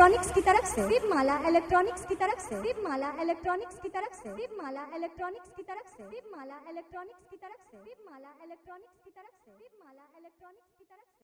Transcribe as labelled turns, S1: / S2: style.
S1: Electronics की तरफ़ से। दीपमाला इलेक्ट्रॉनिक्स की तरफ़ से। दीपमाला इलेक्ट्रॉनिक्स की तरफ़ से। दीपमाला इलेक्ट्रॉनिक्स की तरफ़ से। दीपमाला इलेक्ट्रॉनिक्स की तरफ़ से। दीपमाला इलेक्ट्रॉनिक्स की तरफ़ से। दीपमाला इलेक्ट्रॉनिक्स की तरफ़ से।